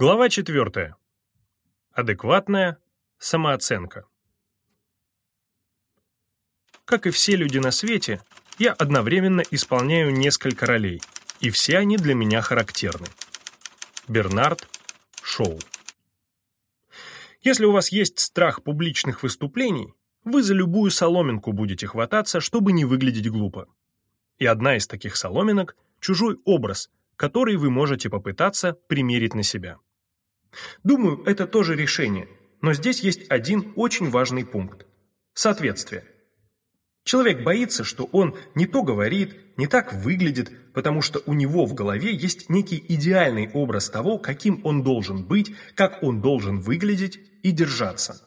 Глава 4. Адекватная самооценка. Как и все люди на свете, я одновременно исполняю несколько ролей, и все они для меня характерны. Бернард Шоу. Если у вас есть страх публичных выступлений, вы за любую соломинку будете хвататься, чтобы не выглядеть глупо. И одна из таких соломинок – чужой образ, который вы можете попытаться примерить на себя. Думаю, это тоже решение, но здесь есть один очень важный пункт – соответствие. Человек боится, что он не то говорит, не так выглядит, потому что у него в голове есть некий идеальный образ того, каким он должен быть, как он должен выглядеть и держаться.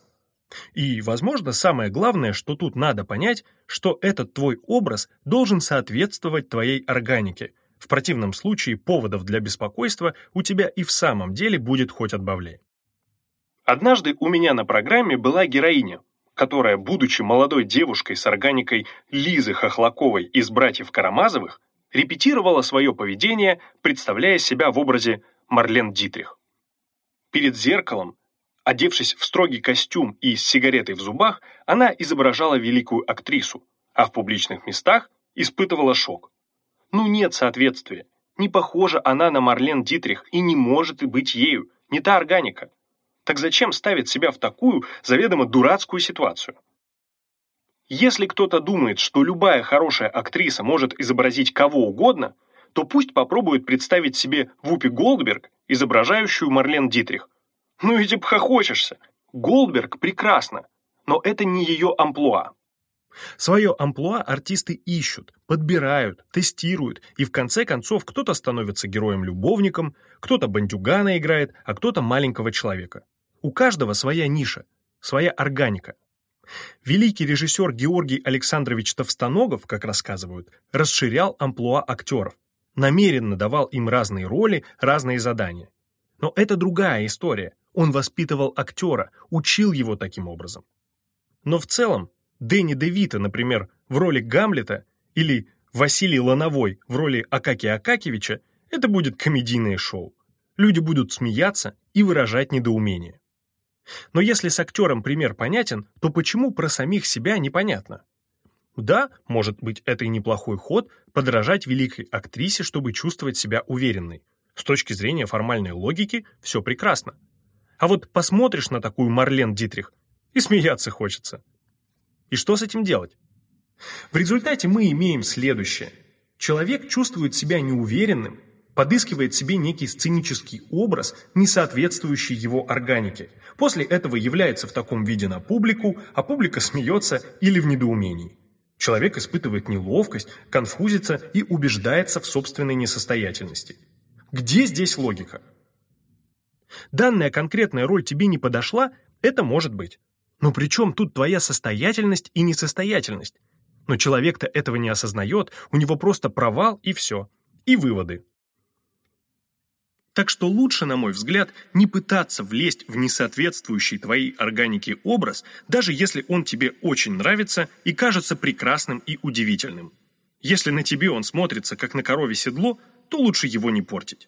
И, возможно, самое главное, что тут надо понять, что этот твой образ должен соответствовать твоей органике. В противном случае поводов для беспокойства у тебя и в самом деле будет хоть отбавляй. Однажды у меня на программе была героиня, которая, будучи молодой девушкой с органикой Лизы Хохлаковой из «Братьев Карамазовых», репетировала свое поведение, представляя себя в образе Марлен Дитрих. Перед зеркалом Одевшись в строгий костюм и с сигаретой в зубах, она изображала великую актрису, а в публичных местах испытывала шок. Ну нет соответствия. Не похожа она на Марлен Дитрих и не может быть ею, не та органика. Так зачем ставить себя в такую заведомо дурацкую ситуацию? Если кто-то думает, что любая хорошая актриса может изобразить кого угодно, то пусть попробует представить себе Вупи Голдберг, изображающую Марлен Дитрих, ну ведь обхохочешься. Голдберг прекрасно, но это не ее амплуа. Свое амплуа артисты ищут, подбирают, тестируют, и в конце концов кто-то становится героем-любовником, кто-то бандюгана играет, а кто-то маленького человека. У каждого своя ниша, своя органика. Великий режиссер Георгий Александрович Товстоногов, как рассказывают, расширял амплуа актеров, намеренно давал им разные роли, разные задания. Но это другая история. Он воспитывал актера, учил его таким образом. Но в целом, Дэнни Девита, например, в роли Гамлета или Василий Лановой в роли Акакия Акакевича, это будет комедийное шоу. Люди будут смеяться и выражать недоумение. Но если с актером пример понятен, то почему про самих себя непонятно? Да, может быть, это и неплохой ход подражать великой актрисе, чтобы чувствовать себя уверенной. С точки зрения формальной логики все прекрасно. А вот посмотришь на такую Марлен Дитрих, и смеяться хочется. И что с этим делать? В результате мы имеем следующее. Человек чувствует себя неуверенным, подыскивает себе некий сценический образ, не соответствующий его органике. После этого является в таком виде на публику, а публика смеется или в недоумении. Человек испытывает неловкость, конфузится и убеждается в собственной несостоятельности. Где здесь логика? Данная конкретная роль тебе не подошла, это может быть. Но при чем тут твоя состоятельность и несостоятельность? Но человек-то этого не осознает, у него просто провал и все. И выводы. Так что лучше, на мой взгляд, не пытаться влезть в несоответствующий твоей органике образ, даже если он тебе очень нравится и кажется прекрасным и удивительным. Если на тебе он смотрится, как на корове седло, то лучше его не портить.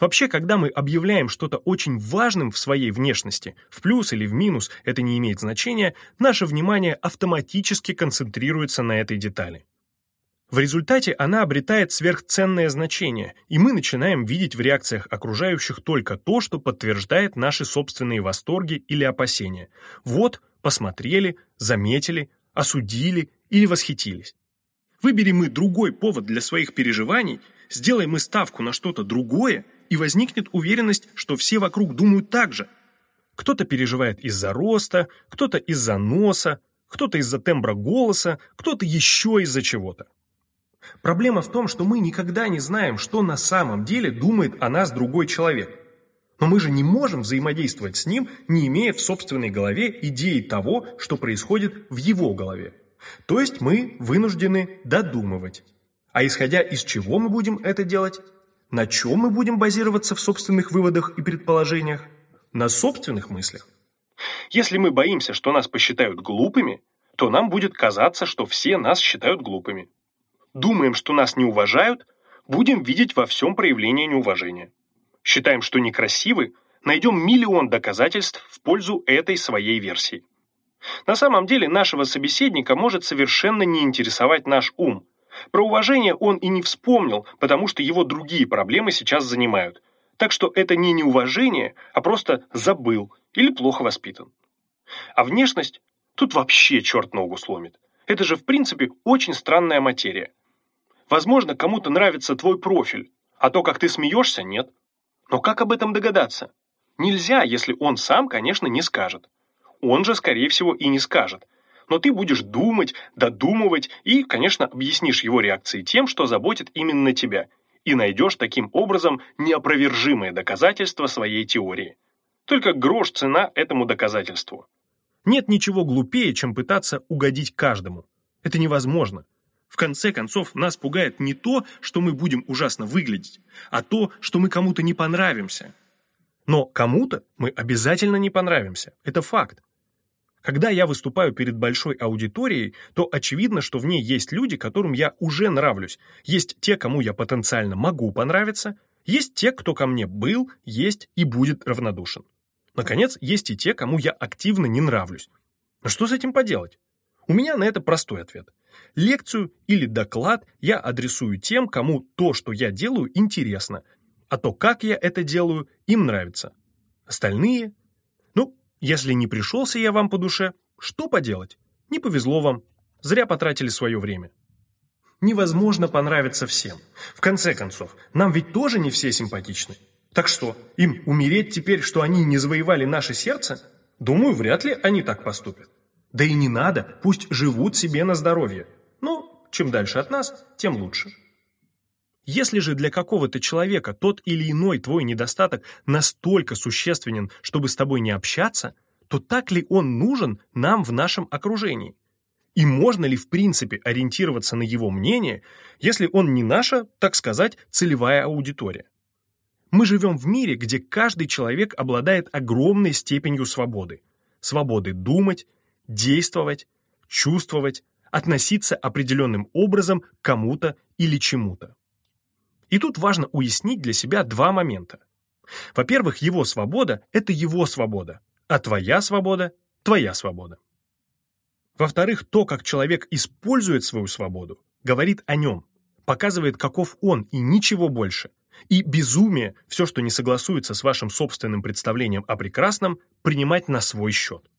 Вообще, когда мы объявляем что-то очень важным в своей внешности, в плюс или в минус, это не имеет значения, наше внимание автоматически концентрируется на этой детали. В результате она обретает сверхценное значение, и мы начинаем видеть в реакциях окружающих только то, что подтверждает наши собственные восторги или опасения. Вот, посмотрели, заметили, осудили или восхитились. Выберем мы другой повод для своих переживаний – Сделаем мы ставку на что-то другое, и возникнет уверенность, что все вокруг думают так же. Кто-то переживает из-за роста, кто-то из-за носа, кто-то из-за тембра голоса, кто-то еще из-за чего-то. Проблема в том, что мы никогда не знаем, что на самом деле думает о нас другой человек. Но мы же не можем взаимодействовать с ним, не имея в собственной голове идеи того, что происходит в его голове. То есть мы вынуждены додумывать. А исходя из чего мы будем это делать? На чем мы будем базироваться в собственных выводах и предположениях? На собственных мыслях. Если мы боимся, что нас посчитают глупыми, то нам будет казаться, что все нас считают глупыми. Думаем, что нас не уважают, будем видеть во всем проявление неуважения. считаем, что некрасивы, найдем миллион доказательств в пользу этой своей версии. На самом деле нашего собеседника может совершенно не интересовать наш ум. Про уважение он и не вспомнил, потому что его другие проблемы сейчас занимают. Так что это не неуважение, а просто забыл или плохо воспитан. А внешность тут вообще черт ногу сломит. Это же в принципе очень странная материя. Возможно, кому-то нравится твой профиль, а то, как ты смеешься, нет. Но как об этом догадаться? Нельзя, если он сам, конечно, не скажет. Он же, скорее всего, и не скажет. Но ты будешь думать, додумывать и, конечно, объяснишь его реакции тем, что заботит именно тебя, и найдешь таким образом неопровержимое доказательство своей теории. Только грош цена этому доказательству. Нет ничего глупее, чем пытаться угодить каждому. Это невозможно. В конце концов, нас пугает не то, что мы будем ужасно выглядеть, а то, что мы кому-то не понравимся. Но кому-то мы обязательно не понравимся. Это факт. Когда я выступаю перед большой аудиторией, то очевидно, что в ней есть люди, которым я уже нравлюсь. Есть те, кому я потенциально могу понравиться, есть те, кто ко мне был, есть и будет равнодушен. Наконец, есть и те, кому я активно не нравлюсь. Но что с этим поделать? У меня на это простой ответ. Лекцию или доклад я адресую тем, кому то, что я делаю, интересно, а то, как я это делаю, им нравится. Остальные если не пришелся я вам по душе, что поделать? Не повезло вам. Зря потратили свое время. Невозможно понравиться всем. В конце концов, нам ведь тоже не все симпатичны. Так что, им умереть теперь, что они не завоевали наше сердце? Думаю, вряд ли они так поступят. Да и не надо, пусть живут себе на здоровье. Но чем дальше от нас, тем лучше. Если же для какого-то человека тот или иной твой недостаток настолько существенен, чтобы с тобой не общаться, то так ли он нужен нам в нашем окружении? И можно ли в принципе ориентироваться на его мнение, если он не наша, так сказать, целевая аудитория? Мы живем в мире, где каждый человек обладает огромной степенью свободы. Свободы думать, действовать, чувствовать, относиться определенным образом к кому-то или чему-то. И тут важно уяснить для себя два момента. Во-первых, его свобода – это его свобода, а твоя свобода – твоя свобода. Во-вторых, то, как человек использует свою свободу, говорит о нем, показывает, каков он и ничего больше. И безумие, все, что не согласуется с вашим собственным представлением о прекрасном, принимать на свой счет.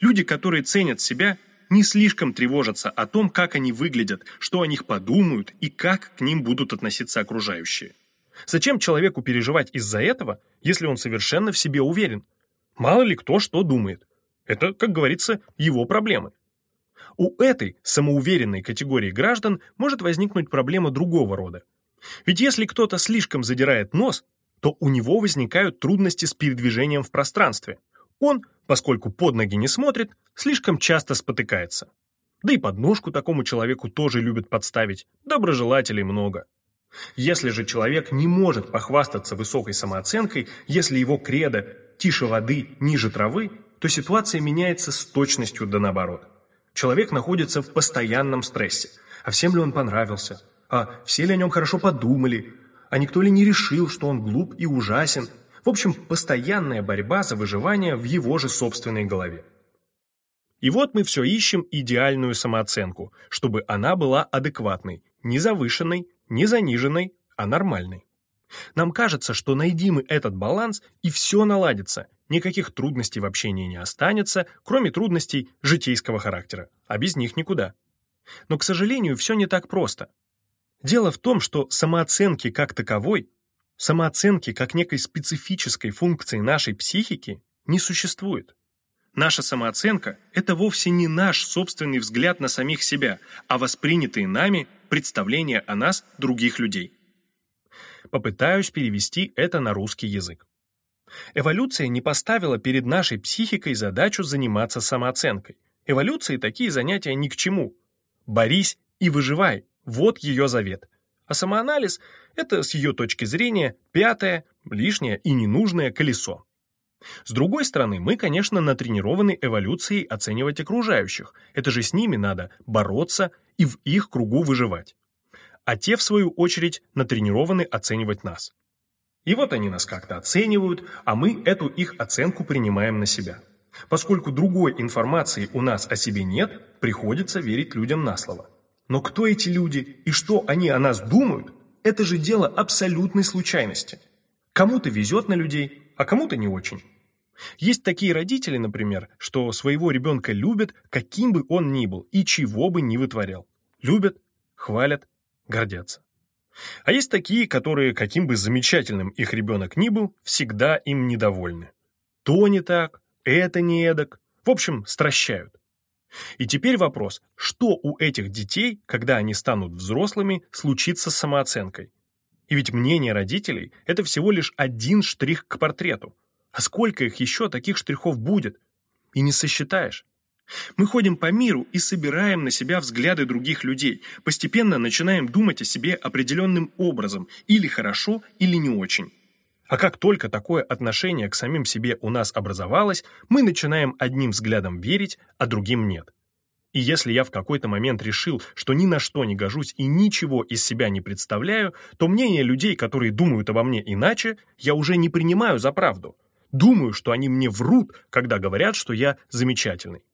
Люди, которые ценят себя, не слишком тревожатся о том, как они выглядят, что о них подумают и как к ним будут относиться окружающие. Зачем человеку переживать из-за этого, если он совершенно в себе уверен? Мало ли кто что думает. Это, как говорится, его проблемы. У этой самоуверенной категории граждан может возникнуть проблема другого рода. Ведь если кто-то слишком задирает нос, то у него возникают трудности с передвижением в пространстве. Он, поскольку под ноги не смотрит, слишком часто спотыкается. Да и подножку такому человеку тоже любят подставить, доброжелателей много. Если же человек не может похвастаться высокой самооценкой, если его кредо «тише воды, ниже травы», то ситуация меняется с точностью да наоборот. Человек находится в постоянном стрессе. А всем ли он понравился? А все ли о нем хорошо подумали? А никто ли не решил, что он глуп и ужасен? В общем, постоянная борьба за выживание в его же собственной голове. И вот мы все ищем идеальную самооценку, чтобы она была адекватной, не завышенной, не заниженной, а нормальной. Нам кажется, что найди мы этот баланс, и все наладится, никаких трудностей в общении не останется, кроме трудностей житейского характера, а без них никуда. Но, к сожалению, все не так просто. Дело в том, что самооценки как таковой, самооценки как некой специфической функции нашей психики не существует. Наша самооценка – это вовсе не наш собственный взгляд на самих себя, а воспринятые нами представления о нас других людей. Попытаюсь перевести это на русский язык. Эволюция не поставила перед нашей психикой задачу заниматься самооценкой. Эволюции такие занятия ни к чему. Борись и выживай – вот ее завет. А самоанализ – это, с ее точки зрения, пятое, лишнее и ненужное колесо. С другой стороны, мы, конечно, натренированы эволюцией оценивать окружающих. Это же с ними надо бороться и в их кругу выживать. А те, в свою очередь, натренированы оценивать нас. И вот они нас как-то оценивают, а мы эту их оценку принимаем на себя. Поскольку другой информации у нас о себе нет, приходится верить людям на слово. Но кто эти люди и что они о нас думают, это же дело абсолютной случайности. Кому-то везет на людей, а кому-то не очень. Есть такие родители, например, что своего ребенка любят, каким бы он ни был и чего бы ни вытворял. Любят, хвалят, гордятся. А есть такие, которые, каким бы замечательным их ребенок ни был, всегда им недовольны. То не так, это не эдак. В общем, стращают. И теперь вопрос, что у этих детей, когда они станут взрослыми, случится с самооценкой? И ведь мнение родителей – это всего лишь один штрих к портрету. А сколько их еще таких штрихов будет? И не сосчитаешь. Мы ходим по миру и собираем на себя взгляды других людей, постепенно начинаем думать о себе определенным образом, или хорошо, или не очень. А как только такое отношение к самим себе у нас образовалось, мы начинаем одним взглядом верить, а другим нет. И если я в какой-то момент решил, что ни на что не гожусь и ничего из себя не представляю, то мнение людей, которые думают обо мне иначе, я уже не принимаю за правду. Думаю, что они мне врут, когда говорят, что я замечательный.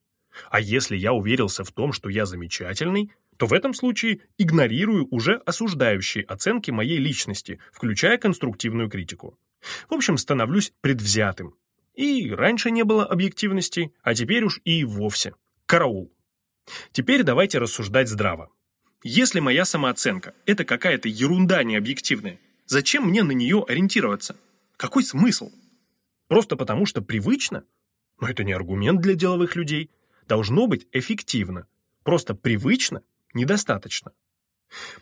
А если я уверился в том, что я замечательный, то в этом случае игнорирую уже осуждающие оценки моей личности, включая конструктивную критику. В общем, становлюсь предвзятым. И раньше не было объективности, а теперь уж и вовсе. Караул. Теперь давайте рассуждать здраво. Если моя самооценка – это какая-то ерунда необъективная, зачем мне на нее ориентироваться? Какой смысл? Просто потому, что привычно? Но это не аргумент для деловых людей. Должно быть эффективно. Просто привычно недостаточно.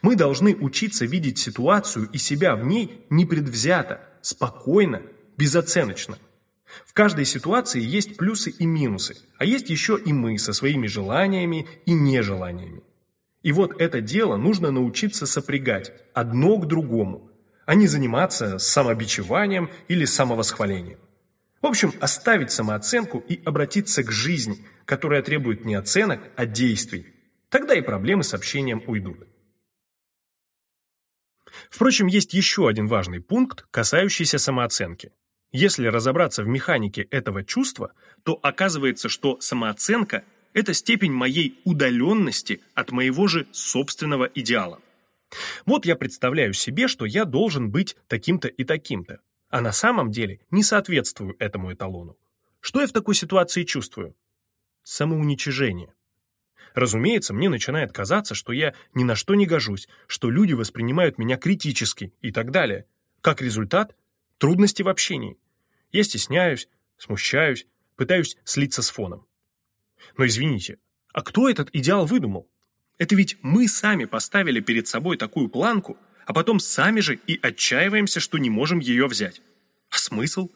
Мы должны учиться видеть ситуацию и себя в ней непредвзято, спокойно, безоценочно. В каждой ситуации есть плюсы и минусы, а есть еще и мы со своими желаниями и нежеланиями. И вот это дело нужно научиться сопрягать одно к другому, а не заниматься самобичеванием или самовосхвалением. В общем, оставить самооценку и обратиться к жизни, которая требует не оценок, а действий. Тогда и проблемы с общением уйдут. Впрочем, есть еще один важный пункт, касающийся самооценки. Если разобраться в механике этого чувства, то оказывается, что самооценка – это степень моей удаленности от моего же собственного идеала. Вот я представляю себе, что я должен быть таким-то и таким-то, а на самом деле не соответствую этому эталону. Что я в такой ситуации чувствую? Самоуничижение. Разумеется, мне начинает казаться, что я ни на что не гожусь, что люди воспринимают меня критически и так далее. Как результат – трудности в общении. Я стесняюсь, смущаюсь, пытаюсь слиться с фоном. Но извините, а кто этот идеал выдумал? Это ведь мы сами поставили перед собой такую планку, а потом сами же и отчаиваемся, что не можем ее взять. А смысл?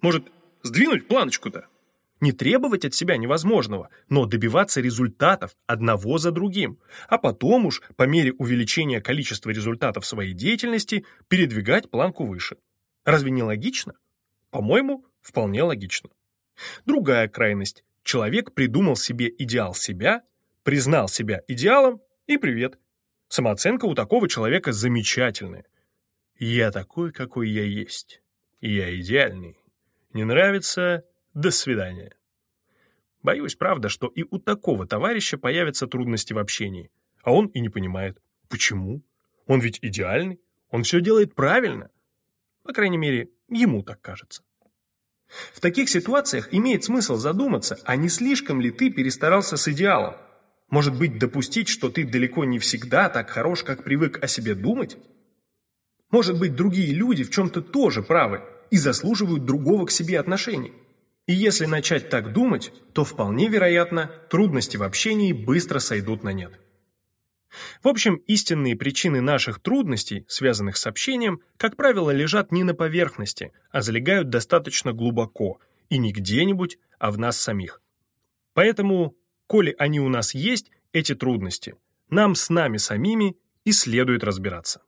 Может, сдвинуть планочку-то? Не требовать от себя невозможного, но добиваться результатов одного за другим, а потом уж, по мере увеличения количества результатов своей деятельности, передвигать планку выше. Разве не логично? По-моему, вполне логично. Другая крайность. Человек придумал себе идеал себя, признал себя идеалом и привет. Самооценка у такого человека замечательная. Я такой, какой я есть. Я идеальный. Не нравится до свидания. Боюсь, правда, что и у такого товарища появятся трудности в общении. А он и не понимает. Почему? Он ведь идеальный. Он все делает правильно. По крайней мере, ему так кажется. В таких ситуациях имеет смысл задуматься, а не слишком ли ты перестарался с идеалом? Может быть, допустить, что ты далеко не всегда так хорош, как привык о себе думать? Может быть, другие люди в чем-то тоже правы и заслуживают другого к себе отношения? И если начать так думать, то вполне вероятно, трудности в общении быстро сойдут на нет. В общем, истинные причины наших трудностей, связанных с общением, как правило, лежат не на поверхности, а залегают достаточно глубоко, и не где-нибудь, а в нас самих. Поэтому, коли они у нас есть, эти трудности, нам с нами самими и следует разбираться.